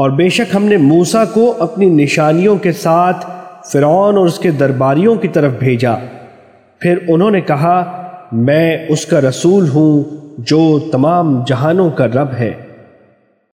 اور بے شک ہم نے موسا کو اپنی نشانیوں کے ساتھ فرعون اور اس کے درباریوں کی طرف بھیجا۔ پھر انہوں نے کہا، میں اس کا رسول ہوں جو تمام جہانوں کا رب ہے۔